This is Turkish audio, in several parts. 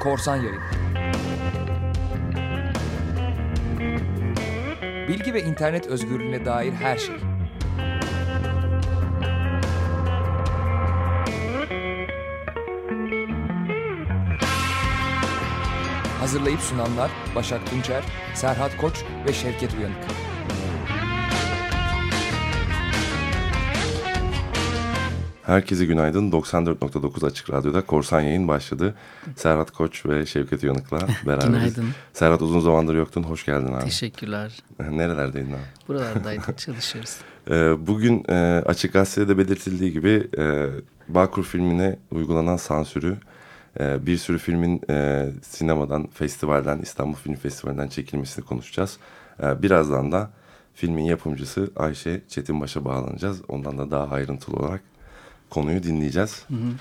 Korsan Yayın Bilgi ve internet özgürlüğüne dair her şey. Hazırlayıp sunanlar Başak Tunçer, Serhat Koç ve Şevket Uyanık. Herkese günaydın. 94.9 Açık Radyo'da Korsan Yayın başladı. Serhat Koç ve Şevket Uyanık'la beraberiz. Günaydın. Serhat uzun zamandır yoktun. Hoş geldin abi. Teşekkürler. Nerelerdeydin abi? Buralardaydık, çalışıyoruz. Ee, bugün e, Açık Gazete'de de belirtildiği gibi e, Bağkur filmine uygulanan sansürü, e, bir sürü filmin sinemadan, festivalden, İstanbul Film Festivali'nden çekilmesini konuşacağız. Birazdan da filmin yapımcısı Ayşe Çetinbaş'a bağlanacağız. Ondan da daha ayrıntılı olarak konuyu dinleyeceğiz. Hı hı.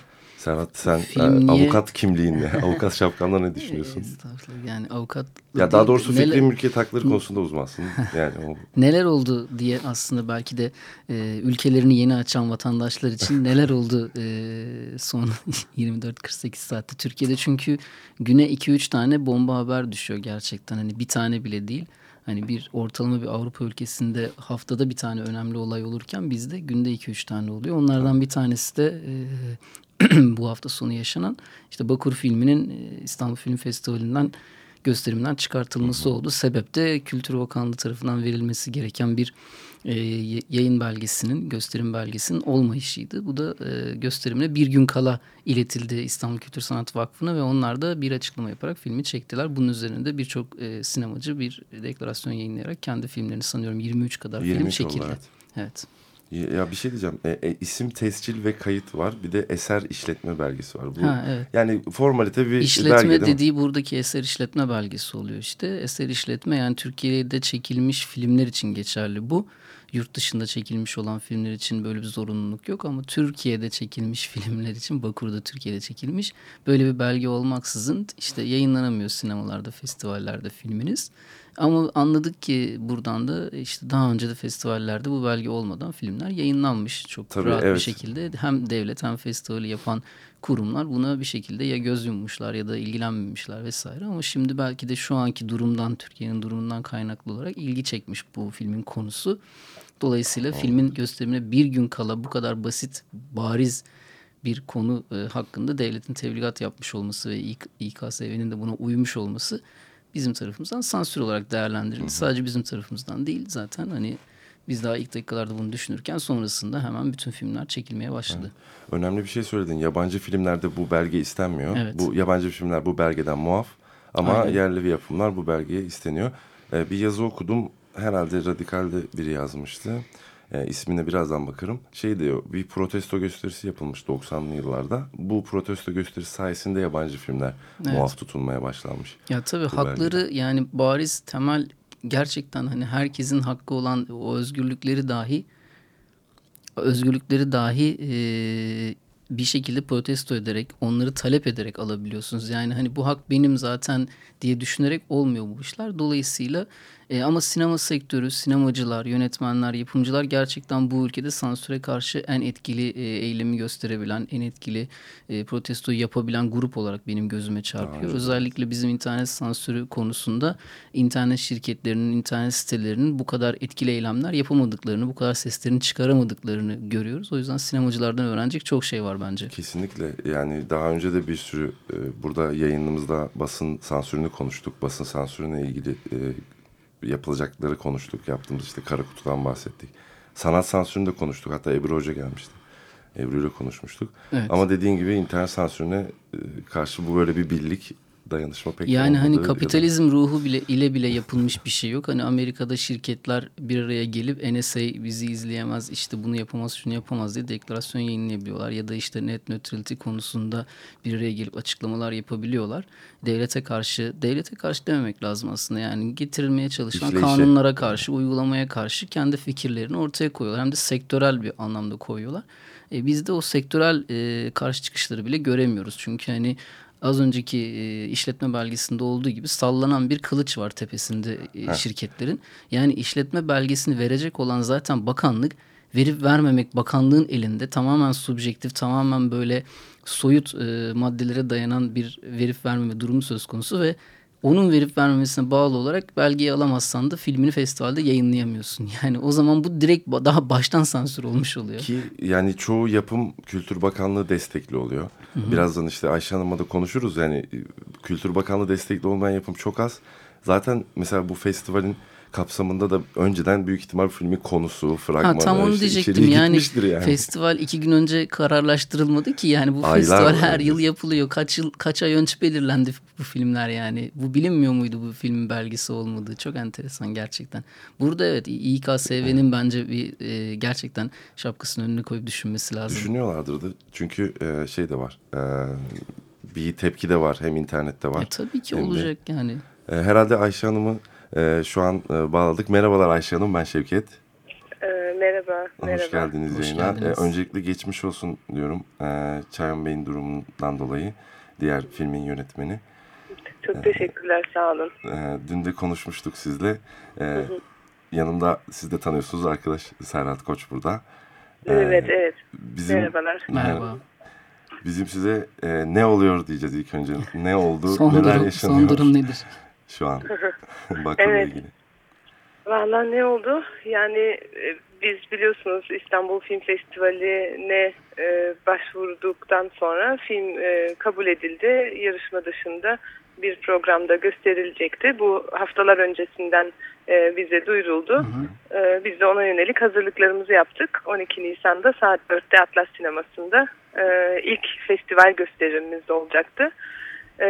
Serhat sen e, niye... avukat kimliğinle, avukat şapkanla ne düşünüyorsun? Estağfurullah yani avukat... Ya daha doğrusu fikri neler... mülkiyet hakları konusunda uzmansın. Yani o... Neler oldu diye aslında belki de e, ülkelerini yeni açan vatandaşlar için neler oldu e, son 24-48 saatte Türkiye'de çünkü güne 2-3 tane bomba haber düşüyor gerçekten hani bir tane bile değil. Hani bir ortalama bir Avrupa ülkesinde haftada bir tane önemli olay olurken bizde günde 2-3 tane oluyor. Onlardan bir tanesi de e, bu hafta sonu yaşanan işte Bakur filminin İstanbul Film Festivali'nden gösterimden çıkartılması oldu. Sebep de Kültür Bakanlığı tarafından verilmesi gereken bir e, yayın belgesinin, gösterim belgesinin olmayışıydı. Bu da e, gösterimine bir gün kala iletildi İstanbul Kültür Sanat Vakfı'na ve onlar da bir açıklama yaparak filmi çektiler. Bunun üzerinde birçok e, sinemacı bir deklarasyon yayınlayarak kendi filmlerini sanıyorum 23 kadar 23 film çekildi. Oldu, evet. evet. Ya bir şey diyeceğim. E, e, isim tescil ve kayıt var. Bir de eser işletme belgesi var. Bu ha, evet. yani formalite bir işletme belge dediği buradaki eser işletme belgesi oluyor işte. Eser işletme yani Türkiye'de çekilmiş filmler için geçerli bu. Yurt dışında çekilmiş olan filmler için böyle bir zorunluluk yok ama Türkiye'de çekilmiş filmler için Bakur'da Türkiye'de çekilmiş böyle bir belge olmaksızın işte yayınlanamıyor sinemalarda, festivallerde filminiz. Ama anladık ki buradan da işte daha önce de festivallerde bu belge olmadan filmler yayınlanmış. Çok Tabii, rahat evet. bir şekilde hem devlet hem festivali yapan kurumlar buna bir şekilde ya göz yummuşlar ya da ilgilenmemişler vesaire. Ama şimdi belki de şu anki durumdan Türkiye'nin durumundan kaynaklı olarak ilgi çekmiş bu filmin konusu. Dolayısıyla oh. filmin gösterimine bir gün kala bu kadar basit, bariz bir konu e, hakkında devletin tebligat yapmış olması ve İK, İKSV'nin de buna uymuş olması bizim tarafımızdan sansür olarak değerlendirildi. Sadece bizim tarafımızdan değil zaten hani biz daha ilk dakikalarda bunu düşünürken sonrasında hemen bütün filmler çekilmeye başladı. Evet. Önemli bir şey söyledin. Yabancı filmlerde bu belge istenmiyor. Evet. Bu yabancı filmler bu belgeden muaf ama Aynen. yerli yapımlar bu belgeye isteniyor. Ee, bir yazı okudum. Herhalde radikalde biri yazmıştı. E, ismine birazdan bakarım. Şey diyor bir protesto gösterisi yapılmış 90'lı yıllarda. Bu protesto gösterisi sayesinde yabancı filmler evet. muaf tutulmaya başlanmış. Ya tabii hakları belgede. yani bariz temel gerçekten hani herkesin hakkı olan o özgürlükleri dahi özgürlükleri dahi e, bir şekilde protesto ederek onları talep ederek alabiliyorsunuz. Yani hani bu hak benim zaten diye düşünerek olmuyor bu işler. Dolayısıyla e, ama sinema sektörü, sinemacılar, yönetmenler, yapımcılar gerçekten bu ülkede sansüre karşı en etkili e, eylemi gösterebilen, en etkili e, protestoyu yapabilen grup olarak benim gözüme çarpıyor. Aynen. Özellikle bizim internet sansürü konusunda internet şirketlerinin, internet sitelerinin bu kadar etkili eylemler yapamadıklarını, bu kadar seslerini çıkaramadıklarını görüyoruz. O yüzden sinemacılardan öğrenecek çok şey var bence. Kesinlikle. Yani daha önce de bir sürü e, burada yayınımızda basın sansürünü konuştuk. Basın sansürüne ilgili e, yapılacakları konuştuk. Yaptığımız işte kara kutudan bahsettik. Sanat sansürünü de konuştuk. Hatta Ebru Hoca gelmişti. Ebru ile konuşmuştuk. Evet. Ama dediğin gibi internet sansürüne e, karşı bu böyle bir birlik dayanışma pek Yani hani kapitalizm da... ruhu bile ile bile yapılmış bir şey yok. Hani Amerika'da şirketler bir araya gelip NSA bizi izleyemez, işte bunu yapamaz, şunu yapamaz diye deklarasyon yayınlayabiliyorlar. Ya da işte net neutrality konusunda bir araya gelip açıklamalar yapabiliyorlar. Devlete karşı, devlete karşı dememek lazım aslında. Yani getirilmeye çalışan İşleyişe. kanunlara karşı, uygulamaya karşı kendi fikirlerini ortaya koyuyorlar. Hem de sektörel bir anlamda koyuyorlar. E, biz de o sektörel e, karşı çıkışları bile göremiyoruz. Çünkü hani az önceki e, işletme belgesinde olduğu gibi sallanan bir kılıç var tepesinde e, şirketlerin. Yani işletme belgesini verecek olan zaten bakanlık verip vermemek bakanlığın elinde tamamen subjektif tamamen böyle soyut e, maddelere dayanan bir verip vermeme durumu söz konusu ve onun verip vermemesine bağlı olarak belgeyi alamazsan da filmini festivalde yayınlayamıyorsun. Yani o zaman bu direkt daha baştan sansür olmuş oluyor. Ki yani çoğu yapım Kültür Bakanlığı destekli oluyor. Hı hı. Birazdan işte Ayşe Hanım'la da konuşuruz. Yani Kültür Bakanlığı destekli olmayan yapım çok az. Zaten mesela bu festivalin kapsamında da önceden büyük ihtimal filmin konusu, fragmanı, ha, tam onu işte diyecektim yani, yani festival iki gün önce kararlaştırılmadı ki yani bu Aylar festival her yıl yapılıyor. Kaç yıl kaç ay önce belirlendi bu filmler yani. Bu bilinmiyor muydu bu filmin belgesi olmadığı? Çok enteresan gerçekten. Burada evet İKSV'nin bence bir e, gerçekten şapkasının önüne koyup düşünmesi lazım. Düşünüyorlardır da çünkü e, şey de var. E, bir tepki de var hem internette var. E, tabii ki olacak de, yani. E, herhalde Ayşe Hanım'ı ee, şu an e, bağladık. Merhabalar Ayşe Hanım, ben Şevket. Ee, merhaba, Hoş merhaba. geldiniz Hoş yayına. Geldiniz. Ee, öncelikle geçmiş olsun diyorum ee, Çayan Bey'in durumundan dolayı. Diğer filmin yönetmeni. Çok teşekkürler, sağ olun. Ee, dün de konuşmuştuk sizle. Ee, hı hı. Yanımda siz de tanıyorsunuz arkadaş Serhat Koç burada. Ee, evet, evet. Bizim, Merhabalar. Merhaba. Bizim size e, ne oluyor diyeceğiz ilk önce. Ne oldu, son neler durum, yaşanıyor? Son durum nedir? Şu an bakımla evet. ilgili? Valla ne oldu? Yani e, biz biliyorsunuz İstanbul Film Festivali'ne e, başvurduktan sonra film e, kabul edildi. Yarışma dışında bir programda gösterilecekti. Bu haftalar öncesinden e, bize duyuruldu. Hı hı. E, biz de ona yönelik hazırlıklarımızı yaptık. 12 Nisan'da saat 4'te Atlas Sineması'nda e, ilk festival gösterimimiz olacaktı. E,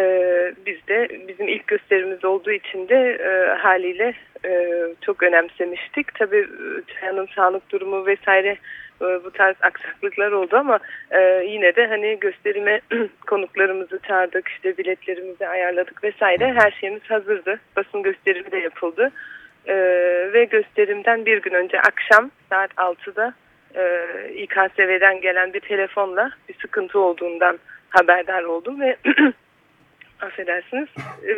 biz de bizim ilk gösterimiz olduğu için de e, haliyle e, çok önemsemiştik. Tabii Çayan'ın sağlık durumu vesaire e, bu tarz aksaklıklar oldu ama e, yine de hani gösterime konuklarımızı çağırdık, işte biletlerimizi ayarladık vesaire her şeyimiz hazırdı. Basın gösterimi de yapıldı. E, ve gösterimden bir gün önce akşam saat 6'da e, İKSV'den gelen bir telefonla bir sıkıntı olduğundan haberdar oldum ve affedersiniz e,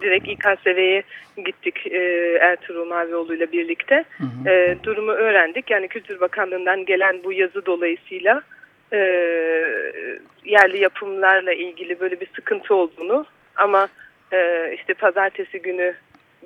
direkt İKSV'ye gittik e, Ertuğrul Mavioğlu ile birlikte. Hı hı. E, durumu öğrendik. Yani Kültür Bakanlığı'ndan gelen bu yazı dolayısıyla e, yerli yapımlarla ilgili böyle bir sıkıntı olduğunu ama e, işte pazartesi günü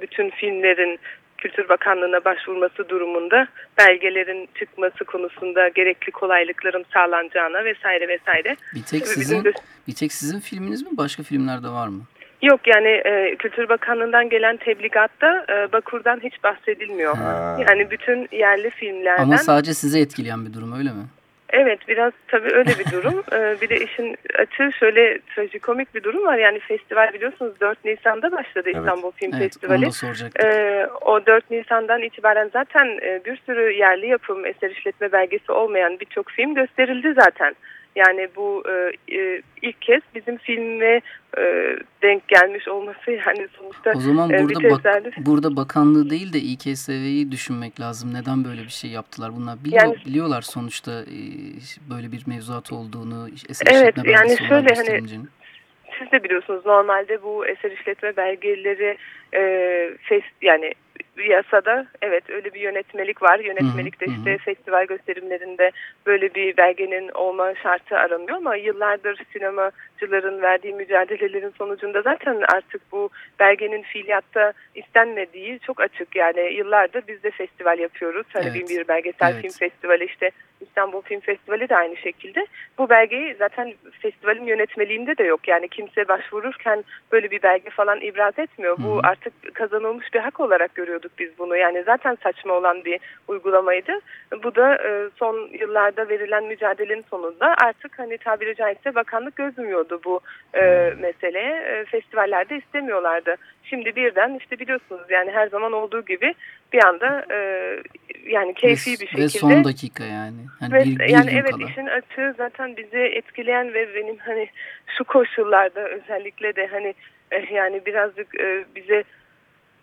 bütün filmlerin Kültür Bakanlığı'na başvurması durumunda belgelerin çıkması konusunda gerekli kolaylıkların sağlanacağına vesaire vesaire. Bir tek sizin bir tek sizin filminiz mi? Başka filmlerde var mı? Yok yani e, Kültür Bakanlığı'ndan gelen tebligatta e, Bakur'dan hiç bahsedilmiyor. Ha. Yani bütün yerli filmlerden. Ama sadece size etkileyen bir durum öyle mi? Evet biraz tabii öyle bir durum. ee, bir de işin açığı şöyle trajikomik bir durum var. Yani festival biliyorsunuz 4 Nisan'da başladı evet. İstanbul Film evet, Festivali. Ee, o 4 Nisan'dan itibaren zaten e, bir sürü yerli yapım eser işletme belgesi olmayan birçok film gösterildi zaten. Yani bu e, e, ilk kez bizim filme e, denk gelmiş olması yani sonuçta O zaman e, burada, bak, burada bakanlığı değil de İKSV'yi düşünmek lazım. Neden böyle bir şey yaptılar? Bunlar biliyor, yani, biliyorlar sonuçta e, böyle bir mevzuat olduğunu. Eser evet yani şöyle hani siz de biliyorsunuz normalde bu eser işletme belgeleri e, fest, yani yasada evet öyle bir yönetmelik var. Yönetmelikte işte hı hı. festival gösterimlerinde böyle bir belgenin olma şartı aranıyor ama yıllardır sinemacıların verdiği mücadelelerin sonucunda zaten artık bu belgenin fiiliyatta istenmediği çok açık. Yani yıllardır biz de festival yapıyoruz. Hani evet. bir belgesel evet. film festivali işte İstanbul Film Festivali de aynı şekilde. Bu belgeyi zaten festivalin yönetmeliğinde de yok. Yani kimse başvururken böyle bir belge falan ibraz etmiyor. Bu artık kazanılmış bir hak olarak görüyorduk biz bunu. Yani zaten saçma olan bir uygulamaydı. Bu da e, son yıllarda verilen mücadelenin sonunda artık hani tabiri caizse bakanlık göz yumuyordu bu e, meseleye. E, festivallerde istemiyorlardı. Şimdi birden işte biliyorsunuz yani her zaman olduğu gibi bir anda e, yani keyfi ve, bir şekilde. Ve son dakika yani. Hani ve, bir, bir yani evet kala. işin açığı zaten bizi etkileyen ve benim hani şu koşullarda özellikle de hani e, yani birazcık e, bize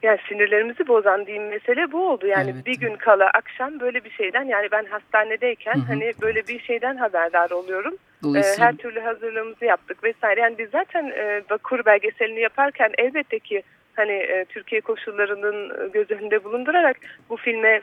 yani sinirlerimizi bozan diyeyim mesele bu oldu. Yani evet. bir gün kala akşam böyle bir şeyden yani ben hastanedeyken hı hı. hani böyle bir şeyden haberdar oluyorum. Ee, her türlü hazırlığımızı yaptık vesaire. Yani biz zaten e, Bakur belgeselini yaparken elbette ki hani e, Türkiye koşullarının göz önünde bulundurarak bu filme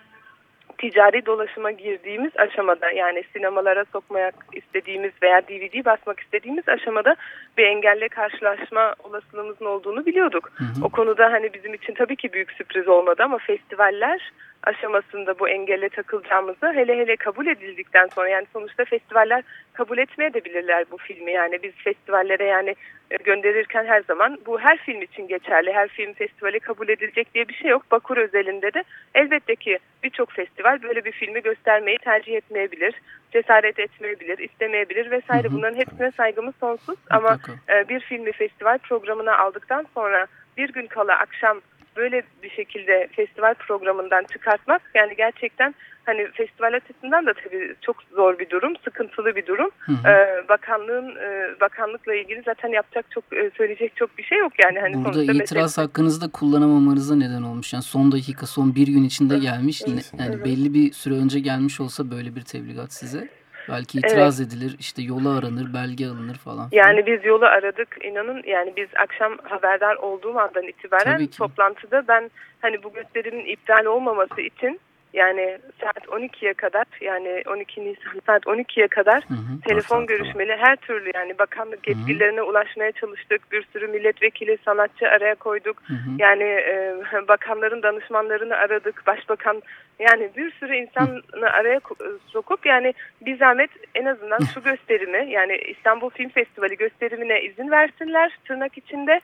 ticari dolaşıma girdiğimiz aşamada yani sinemalara sokmak istediğimiz veya DVD basmak istediğimiz aşamada bir engelle karşılaşma olasılığımızın olduğunu biliyorduk. Hı hı. O konuda hani bizim için tabii ki büyük sürpriz olmadı ama festivaller aşamasında bu engelle takılacağımızı hele hele kabul edildikten sonra yani sonuçta festivaller kabul etmeye de bilirler bu filmi yani biz festivallere yani e, gönderirken her zaman bu her film için geçerli her film festivali kabul edilecek diye bir şey yok Bakur özelinde de elbette ki birçok festival böyle bir filmi göstermeyi tercih etmeyebilir cesaret etmeyebilir istemeyebilir vesaire. Bunların hepsine saygımız sonsuz. Ama e, bir filmi festival programına aldıktan sonra bir gün kala akşam böyle bir şekilde festival programından çıkartmak yani gerçekten hani festival açısından da tabii çok zor bir durum, sıkıntılı bir durum. Hı hı. Ee, bakanlığın e, bakanlıkla ilgili zaten yapacak çok e, söyleyecek çok bir şey yok yani hani Burada itiraz mesela... hakkınızda kullanamamanıza neden olmuş. Yani son dakika, son bir gün içinde gelmiş. Yani belli bir süre önce gelmiş olsa böyle bir tebligat size. Belki itiraz evet. edilir, işte yolu aranır, belge alınır falan. Yani biz yolu aradık. inanın yani biz akşam haberdar olduğum andan itibaren toplantıda ben hani bu gösterimin iptal olmaması için yani saat 12'ye kadar yani 12 Nisan saat 12'ye kadar hı hı, telefon görüşmeli her türlü yani bakanlık yetkililerine ulaşmaya çalıştık. Bir sürü milletvekili sanatçı araya koyduk. Hı hı. Yani e, bakanların danışmanlarını aradık. Başbakan yani bir sürü insanı araya sokup yani bir zahmet en azından şu gösterimi yani İstanbul Film Festivali gösterimine izin versinler tırnak içinde.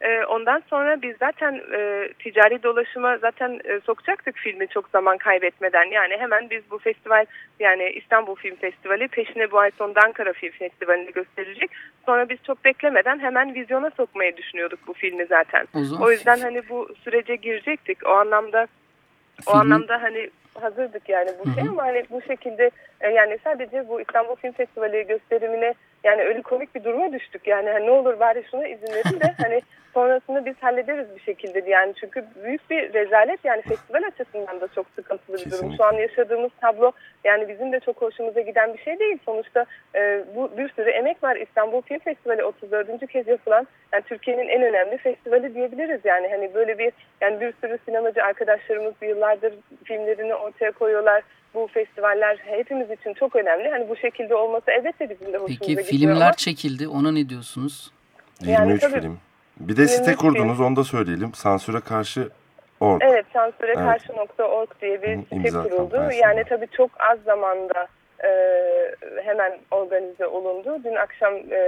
E, ondan sonra biz zaten e, ticari dolaşıma zaten e, sokacaktık filmi çok zaman kaybetmeden. Yani hemen biz bu festival yani İstanbul Film Festivali peşine bu ay sonunda Ankara Film Festivali'nde gösterilecek. Sonra biz çok beklemeden hemen vizyona sokmayı düşünüyorduk bu filmi zaten. O, o yüzden hani bu sürece girecektik. O anlamda o anlamda hani hazırdık yani bu şey ama hani bu şekilde e, yani sadece bu İstanbul Film Festivali gösterimine yani öyle komik bir duruma düştük. Yani hani ne olur bari şuna izin verin de hani sonrasında biz hallederiz bir şekilde yani çünkü büyük bir rezalet yani festival açısından da çok sıkıntılı bir durum. Şu an yaşadığımız tablo yani bizim de çok hoşumuza giden bir şey değil. Sonuçta e, bu bir sürü emek var. İstanbul Film Festivali 34. kez yapılan yani Türkiye'nin en önemli festivali diyebiliriz yani hani böyle bir yani bir sürü sinemacı arkadaşlarımız yıllardır filmlerini ortaya koyuyorlar bu festivaller hepimiz için çok önemli. Hani bu şekilde olması elbette bizim de hoşumuza Peki filmler ama... çekildi. Ona ne diyorsunuz? 23 yani, tabii, film. Bir de site kurdunuz film. onu da söyleyelim. Sansüre karşı org. Evet sansüre evet. karşı nokta org diye bir site kuruldu. Yani tabii çok az zamanda e, hemen organize olundu. Dün akşam e,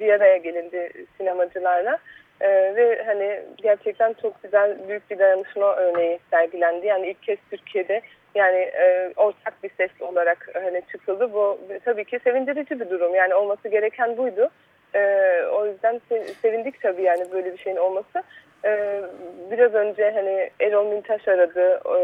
bir araya gelindi sinemacılarla. Ee, ve hani gerçekten çok güzel büyük bir dayanışma örneği sergilendi. Yani ilk kez Türkiye'de yani e, ortak bir ses olarak hani çıkıldı. Bu tabii ki sevindirici bir durum. Yani olması gereken buydu. E, o yüzden sevindik tabii yani böyle bir şeyin olması. E, biraz önce hani Erol Mintaş aradı. E,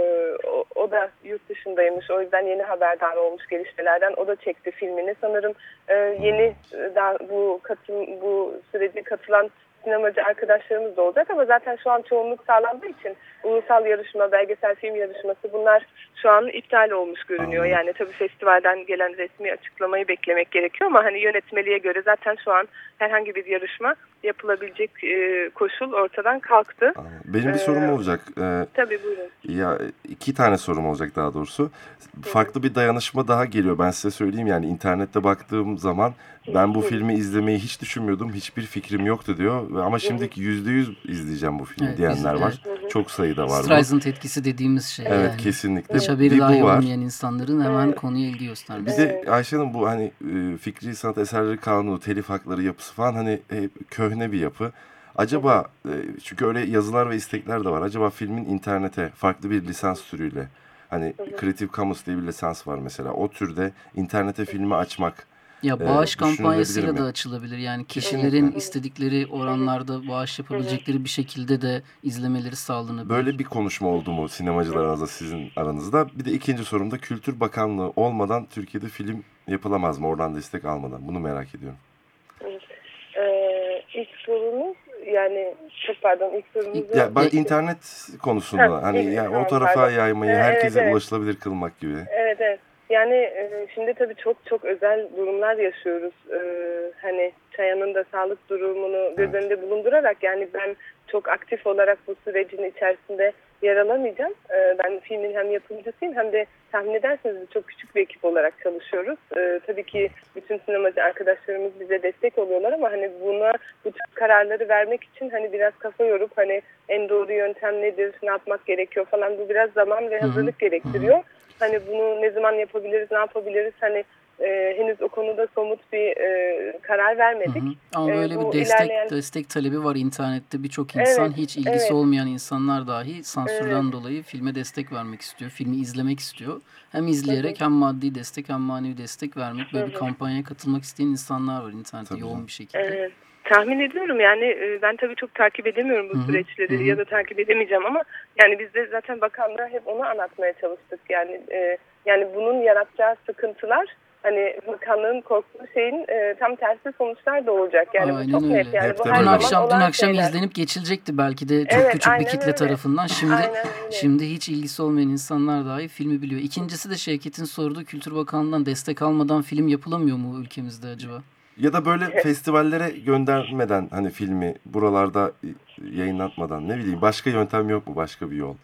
o, o da yurt dışındaymış. O yüzden yeni haberdar olmuş gelişmelerden. O da çekti filmini. Sanırım e, yeni daha bu katım bu sürece katılan sinemacı arkadaşlarımız da olacak ama zaten şu an çoğunluk sağlandığı için ulusal yarışma, belgesel film yarışması bunlar şu an iptal olmuş görünüyor. Anladım. Yani tabii festivalden gelen resmi açıklamayı beklemek gerekiyor ama hani yönetmeliğe göre zaten şu an herhangi bir yarışma yapılabilecek e, koşul ortadan kalktı. Benim bir ee, sorum olacak. Ee, tabii buyurun. Ya iki tane sorum olacak daha doğrusu. Farklı bir dayanışma daha geliyor ben size söyleyeyim yani internette baktığım zaman ben bu filmi izlemeyi hiç düşünmüyordum. Hiçbir fikrim yoktu diyor. Ama şimdiki yüzde yüz izleyeceğim bu filmi evet, diyenler var. Çok sayıda var. Streisand etkisi dediğimiz şey. Evet yani. kesinlikle. Hiç haberi dahi olmayan insanların hemen evet. konuya ilgi göstermesi. Bir de Ayşe Hanım bu hani e, fikri sanat eserleri kanunu, telif hakları yapısı falan hani hep köhne bir yapı. Acaba e, çünkü öyle yazılar ve istekler de var. Acaba filmin internete farklı bir lisans türüyle hani Creative Commons diye bir lisans var mesela. O türde internete filmi açmak ya ee, bağış kampanyasıyla mi? da açılabilir. Yani kişilerin evet. istedikleri oranlarda bağış yapabilecekleri bir şekilde de izlemeleri sağlanabilir. Böyle bir konuşma oldu mu sinemacılar aranızda sizin aranızda? Bir de ikinci sorumda Kültür Bakanlığı olmadan Türkiye'de film yapılamaz mı oradan destek almadan? Bunu merak ediyorum. İlk sorumuz yani çok pardon ilk sorumuz ya, bak internet konusunda ha, hani yani o tarafa pardon. yaymayı herkese evet, evet. ulaşılabilir kılmak gibi. Evet evet. Yani e, şimdi tabii çok çok özel durumlar yaşıyoruz. E, hani Çaya'nın da sağlık durumunu göz önünde bulundurarak yani ben çok aktif olarak bu sürecin içerisinde yer alamayacağım. E, ben filmin hem yapımcısıyım hem de tahmin ederseniz çok küçük bir ekip olarak çalışıyoruz. E, tabii ki bütün sinemacı arkadaşlarımız bize destek oluyorlar ama hani buna bu tür kararları vermek için hani biraz kafa yorup hani en doğru yöntem nedir, ne yapmak gerekiyor falan bu biraz zaman ve hazırlık Hı -hı. gerektiriyor. Hı -hı. Hani bunu ne zaman yapabiliriz, ne yapabiliriz hani e, henüz o konuda somut bir e, karar vermedik. Hı hı. Ama e, böyle e, bir destek ilerleyen... destek talebi var internette. Birçok insan evet, hiç ilgisi evet. olmayan insanlar dahi sansürden evet. dolayı filme destek vermek istiyor. Filmi izlemek istiyor. Hem izleyerek hı hı. hem maddi destek hem manevi destek vermek. Böyle hı hı. bir kampanyaya katılmak isteyen insanlar var internette tabii. yoğun bir şekilde. Evet. Tahmin ediyorum yani e, ben tabii çok takip edemiyorum bu Hı -hı. süreçleri Hı -hı. ya da takip edemeyeceğim ama yani biz de zaten bakanlığa hep onu anlatmaya çalıştık yani e, yani bunun yaratacağı sıkıntılar hani bakanlığın korktuğu şeyin e, tam tersi sonuçlar da olacak. Yani aynen bu çok öyle. net. Yani Hep bu her dün akşam, dün akşam şeyler. izlenip geçilecekti belki de çok evet, küçük bir kitle öyle. tarafından. Şimdi şimdi hiç ilgisi olmayan insanlar dahi filmi biliyor. İkincisi de Şevket'in sorduğu Kültür Bakanlığı'ndan destek almadan film yapılamıyor mu ülkemizde acaba? Ya da böyle festivallere göndermeden hani filmi buralarda yayınlatmadan ne bileyim başka yöntem yok mu başka bir yol?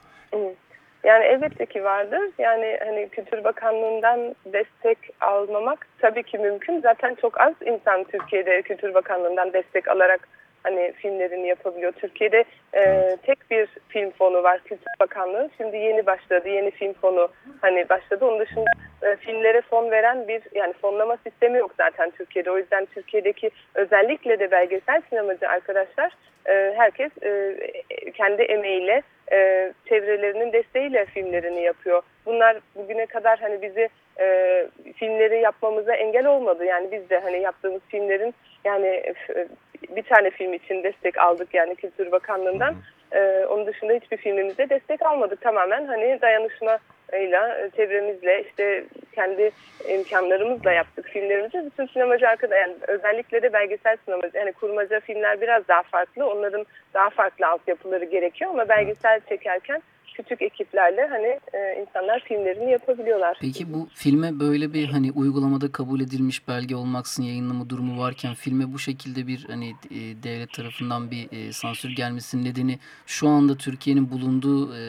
Yani elbette ki vardır. Yani hani Kültür Bakanlığı'ndan destek almamak tabii ki mümkün. Zaten çok az insan Türkiye'de Kültür Bakanlığı'ndan destek alarak hani filmlerini yapabiliyor. Türkiye'de e, tek bir film fonu var Kültür Bakanlığı. Şimdi yeni başladı. Yeni film fonu hani başladı. Onun dışında e, filmlere fon veren bir yani fonlama sistemi yok zaten Türkiye'de. O yüzden Türkiye'deki özellikle de belgesel sinemacı arkadaşlar e, herkes e, kendi emeğiyle e, çevrelerinin desteğiyle filmlerini yapıyor. Bunlar bugüne kadar hani bizi e, filmleri yapmamıza engel olmadı. Yani biz de hani yaptığımız filmlerin yani e, bir tane film için destek aldık yani Kültür Bakanlığı'ndan. E, onun dışında hiçbir filmimize destek almadık. Tamamen hani dayanışma ile çevremizle işte kendi imkanlarımızla yaptık filmlerimizi. Bütün sinemacı arkada yani özellikle de belgesel sinemacı yani kurmaca filmler biraz daha farklı. Onların daha farklı altyapıları gerekiyor ama belgesel çekerken küçük ekiplerle hani e, insanlar filmlerini yapabiliyorlar. Peki bu filme böyle bir hani uygulamada kabul edilmiş belge olmaksın yayınlama durumu varken filme bu şekilde bir hani e, devlet tarafından bir e, sansür gelmesinin nedeni şu anda Türkiye'nin bulunduğu e,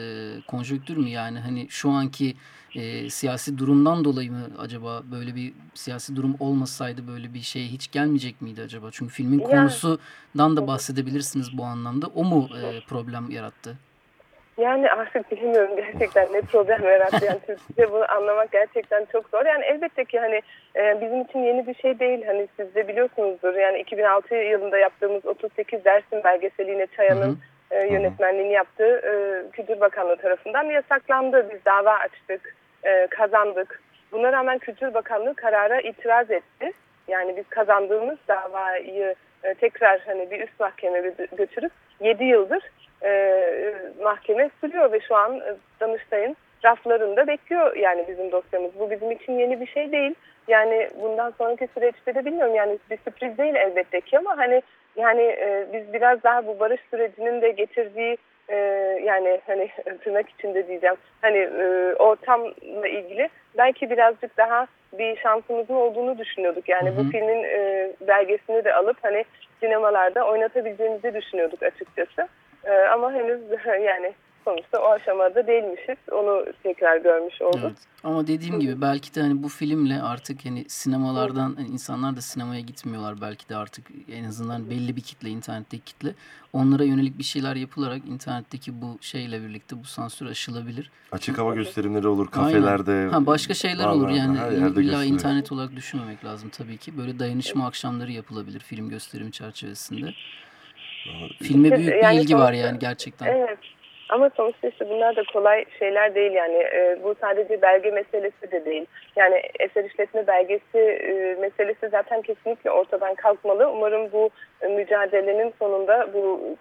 konjonktür mü yani hani şu anki e, siyasi durumdan dolayı mı acaba böyle bir siyasi durum olmasaydı böyle bir şey hiç gelmeyecek miydi acaba? Çünkü filmin konusundan da bahsedebilirsiniz bu anlamda. O mu e, problem yarattı? Yani artık bilmiyorum gerçekten ne problem yarattı. Yani Türkçe bunu anlamak gerçekten çok zor. Yani elbette ki hani e, bizim için yeni bir şey değil. Hani siz de biliyorsunuzdur. Yani 2006 yılında yaptığımız 38 dersin belgeseli yine Çaya'nın e, yönetmenliğini yaptığı e, Kültür Bakanlığı tarafından yasaklandı. Biz dava açtık, e, kazandık. Buna rağmen Kültür Bakanlığı karara itiraz etti. Yani biz kazandığımız davayı e, tekrar hani bir üst mahkeme götürüp 7 yıldır e, mahkeme sürüyor ve şu an e, Danıştay'ın raflarında bekliyor yani bizim dosyamız. Bu bizim için yeni bir şey değil. Yani bundan sonraki süreçte de bilmiyorum yani bir sürpriz değil elbette ki ama hani yani e, biz biraz daha bu barış sürecinin de getirdiği e, yani hani tırnak içinde diyeceğim hani e, ortamla ilgili belki birazcık daha bir şansımızın olduğunu düşünüyorduk. Yani hı hı. bu filmin e, belgesini de alıp hani sinemalarda oynatabileceğimizi düşünüyorduk açıkçası. E, ama henüz yani sonuçta o aşamada değilmişiz. Onu tekrar görmüş olduk. Evet. Ama dediğim gibi belki de hani bu filmle artık hani sinemalardan hani insanlar da sinemaya gitmiyorlar belki de artık en azından belli bir kitle internetteki kitle onlara yönelik bir şeyler yapılarak internetteki bu şeyle birlikte bu sansür aşılabilir. Açık hava gösterimleri olur kafelerde. Aynen. Ha başka şeyler olur yani illa internet olarak düşünmemek lazım tabii ki. Böyle dayanışma akşamları yapılabilir film gösterimi çerçevesinde. Filme büyük bir yani ilgi var yani gerçekten. Evet. Ama sonuçta işte bunlar da kolay şeyler değil yani e, bu sadece belge meselesi de değil. Yani eser işletme belgesi e, meselesi zaten kesinlikle ortadan kalkmalı. Umarım bu e, mücadelenin sonunda bu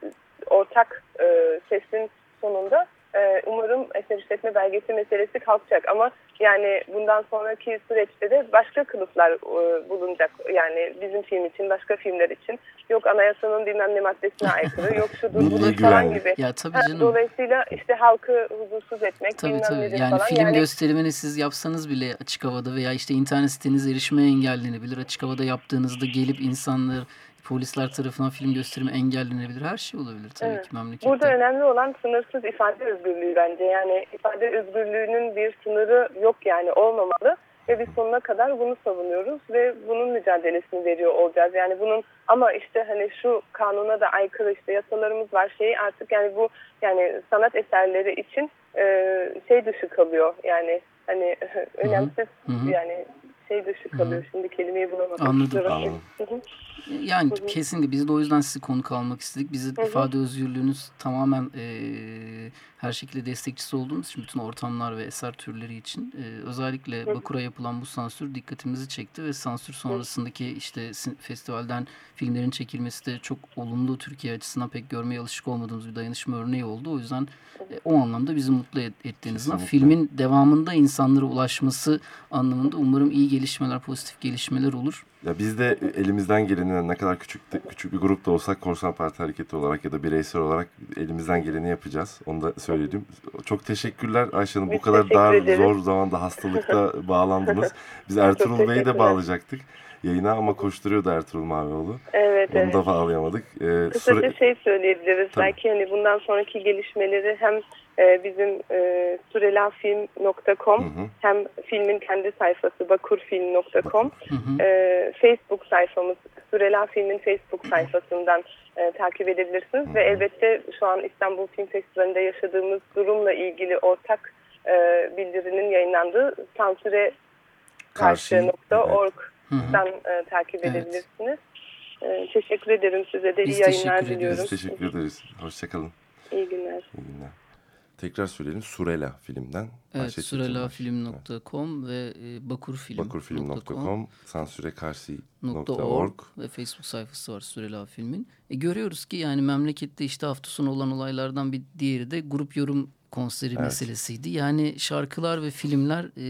ortak e, sesin sonunda e, umarım eser işletme belgesi meselesi kalkacak. Ama yani bundan sonraki süreçte de başka kılıflar e, bulunacak. Yani bizim film için, başka filmler için. Yok anayasanın bilmem ne maddesine aykırı, yok şudur budur falan gibi. Ya, tabii canım. Dolayısıyla işte halkı huzursuz etmek tabii, bilmem tabii. yani falan. Film yani... gösterimini siz yapsanız bile açık havada veya işte internet siteniz erişime engellenebilir. Açık havada yaptığınızda gelip insanlar polisler tarafından film gösterimi engellenebilir. Her şey olabilir tabii Evet. ki memlekette. Burada önemli olan sınırsız ifade özgürlüğü bence. Yani ifade özgürlüğünün bir sınırı yok yani olmamalı. Ve biz sonuna kadar bunu savunuyoruz ve bunun mücadelesini veriyor olacağız. Yani bunun ama işte hani şu kanuna da aykırı işte yasalarımız var şey artık yani bu yani sanat eserleri için e, şey dışı kalıyor. Yani hani önemsiz Hı hı. yani şey dışı kalıyor. Şimdi kelimeyi bulamadım. Anladım. Anladım. Hı hı. Yani Hı hı. kesinlikle biz de o yüzden sizi konuk almak istedik. Bizi hı. ifade özgürlüğünüz tamamen e, her şekilde destekçisi olduğunuz için bütün ortamlar ve eser türleri için e, özellikle. Bakur'a yapılan bu sansür dikkatimizi çekti ve sansür sonrasındaki işte festivalden filmlerin çekilmesi de çok olumlu Türkiye açısından pek görmeye alışık olmadığımız bir dayanışma örneği oldu. O yüzden e, o anlamda bizi mutlu et, ettiğinizden filmin devamında insanlara ulaşması anlamında umarım iyi gelişmeler, pozitif gelişmeler olur. Ya biz de elimizden geleni ne kadar küçük de- küçük bir grup da olsak Korsan Parti Hareketi olarak ya da bireysel olarak elimizden geleni yapacağız. Onu da söyleyeyim. Çok teşekkürler Ayşe Hanım. Bu kadar dar ederiz. zor zamanda hastalıkta bağlandınız. Biz Ertuğrul Bey'i de bağlayacaktık yayına ama koşturuyordu Ertuğrul Mavioğlu. Evet, Onu evet. da bağlayamadık. Ee, Kısaca süre- şey söyleyebiliriz. Tabii. Belki hani bundan sonraki gelişmeleri hem e, bizim e, surelafilm.com Hı hı. hem filmin kendi sayfası bakurfilm.com Hı hı. e, Facebook sayfamız Surela Film'in Facebook sayfasından e, takip edebilirsiniz. Ve elbette şu an İstanbul Film Festivali'nde yaşadığımız durumla ilgili ortak e, bildirinin yayınlandığı sansüre karşı.org'dan e, takip Evet. edebilirsiniz. E, teşekkür ederim size de. Biz iyi yayınlar ederiz. diliyorum. Biz teşekkür ederiz. Hoşçakalın. İyi günler. İyi günler. Tekrar söyleyelim. Surela filmden. Evet, surelafilm.com ve e, bakurfilm.com Bakurfilm.com sansüre karşı Nokta nokta org org. ve Facebook sayfası var Sürela Film'in. E, görüyoruz ki yani memlekette işte hafta sonu olan olaylardan bir diğeri de grup yorum konseri meselesiydi. Yani şarkılar ve filmler e,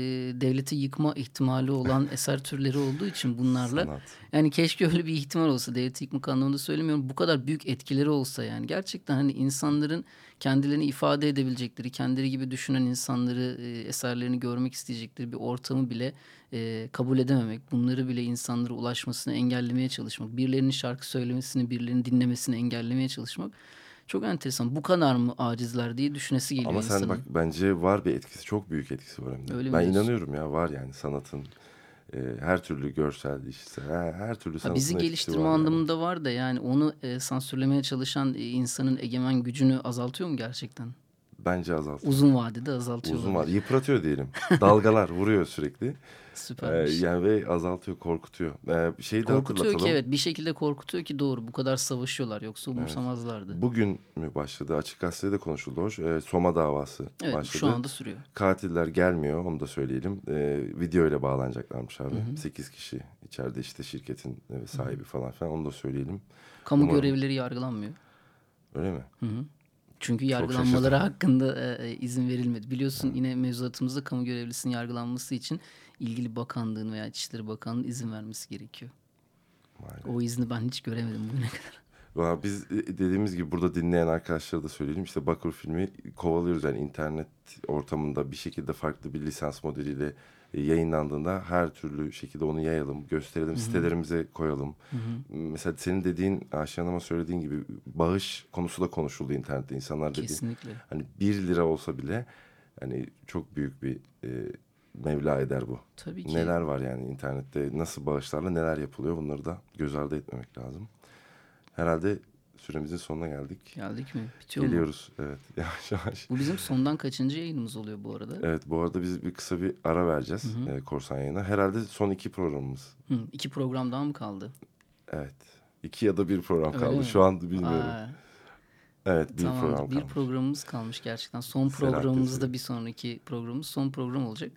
devleti yıkma ihtimali olan eser türleri olduğu için bunlarla Sanat. yani keşke öyle bir ihtimal olsa devleti yıkmak anlamında söylemiyorum. Bu kadar büyük etkileri olsa yani gerçekten hani insanların kendilerini ifade edebilecekleri, kendileri gibi düşünen insanları e, eserlerini görmek isteyecekleri bir ortamı bile e, kabul edememek, bunları bile insanlara ulaşmasını engellemeye çalışmak, birilerinin şarkı söylemesini, birilerinin dinlemesini engellemeye çalışmak çok enteresan. Bu kadar mı acizler diye düşünesi geliyor Ama insanın. sen bak bence var bir etkisi. Çok büyük etkisi var hem de. Öyle ben diyorsun? inanıyorum ya var yani sanatın e, her türlü görsel işte her, her türlü Ha, sanatın bizi etkisi geliştirme var yani. anlamında var da yani onu e, sansürlemeye çalışan e, insanın egemen gücünü azaltıyor mu gerçekten? Bence azaltıyor. Uzun vadede azaltıyor. Uzun var. Yıpratıyor diyelim. Dalgalar vuruyor sürekli. Ee, Süpermiş. yani ve azaltıyor, korkutuyor. Ee, şeyi de korkutuyor ki evet bir şekilde korkutuyor ki doğru bu kadar savaşıyorlar yoksa umursamazlardı. Bugün mü başladı? Açık gazetede konuşuldu hoş. Ee, Soma davası evet başladı. şu anda sürüyor. Katiller gelmiyor onu da söyleyelim. Ee, video ile bağlanacaklarmış abi. 8 kişi içeride işte şirketin e, sahibi falan filan onu da söyleyelim. Kamu Umarım. görevlileri yargılanmıyor. Öyle mi? Çünkü yargılanmaları hakkında e, e, izin verilmedi. Biliyorsun yine mevzuatımızda kamu görevlisinin yargılanması için ilgili bakanlığın veya İçişleri Bakanlığı'nın izin vermesi gerekiyor. Maalesef. O izni ben hiç göremedim bugüne kadar. Valla Biz e, dediğimiz gibi burada dinleyen arkadaşlara da söyleyelim. İşte Bakur filmi kovalıyoruz yani internet ortamında bir şekilde farklı bir lisans modeliyle e, yayınlandığında her türlü şekilde onu yayalım, gösterelim, sitelerimize koyalım. Mesela senin dediğin Ayşe Hanım'a söylediğin gibi bağış konusu da konuşuldu internette. İnsanlar dedi Kesinlikle. hani bir lira olsa bile hani çok büyük bir e, mevla eder bu. Tabii ki. Neler var yani internette nasıl bağışlarla neler yapılıyor bunları da göz ardı etmemek lazım. Herhalde süremizin sonuna geldik. Geldik mi? Bitiyor mu? Geliyoruz evet yavaş yavaş. Bu bizim sondan kaçıncı yayınımız oluyor bu arada? Evet bu arada biz bir kısa bir ara vereceğiz e, korsan yayına. Herhalde son iki programımız. Hı, iki program daha mı kaldı? Evet. İki ya da bir program Öyle kaldı. mi? Şu an bilmiyorum. Aa, evet bir tamamdır. program bir kalmış. programımız kalmış gerçekten. Son Selahattin programımız da bir sonraki programımız son program olacak.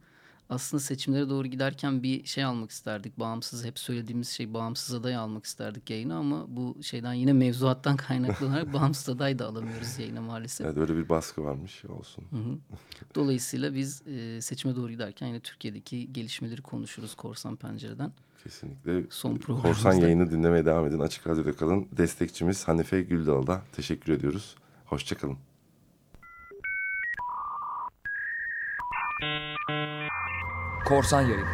Aslında seçimlere doğru giderken bir şey almak isterdik. Bağımsız hep söylediğimiz şey bağımsız aday almak isterdik yayına ama bu şeyden yine mevzuattan kaynaklı olarak bağımsız aday da alamıyoruz yayına maalesef. Evet öyle bir baskı varmış olsun. Dolayısıyla biz e, seçime doğru giderken yine Türkiye'deki gelişmeleri konuşuruz Korsan Pencere'den. Kesinlikle. Son Korsan programımızda. yayını dinlemeye devam edin. Açık Radyo'da kalın. Destekçimiz Hanife Güldal'da. Teşekkür ediyoruz. Hoşçakalın. Korsan Yayın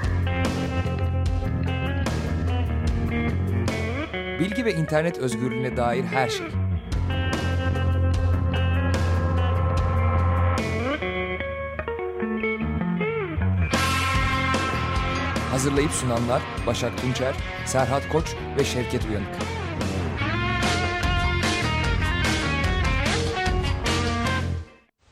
Bilgi ve internet özgürlüğüne dair her şey. Hazırlayıp sunanlar Başak Tunçer, Serhat Koç ve Şevket Uyanık.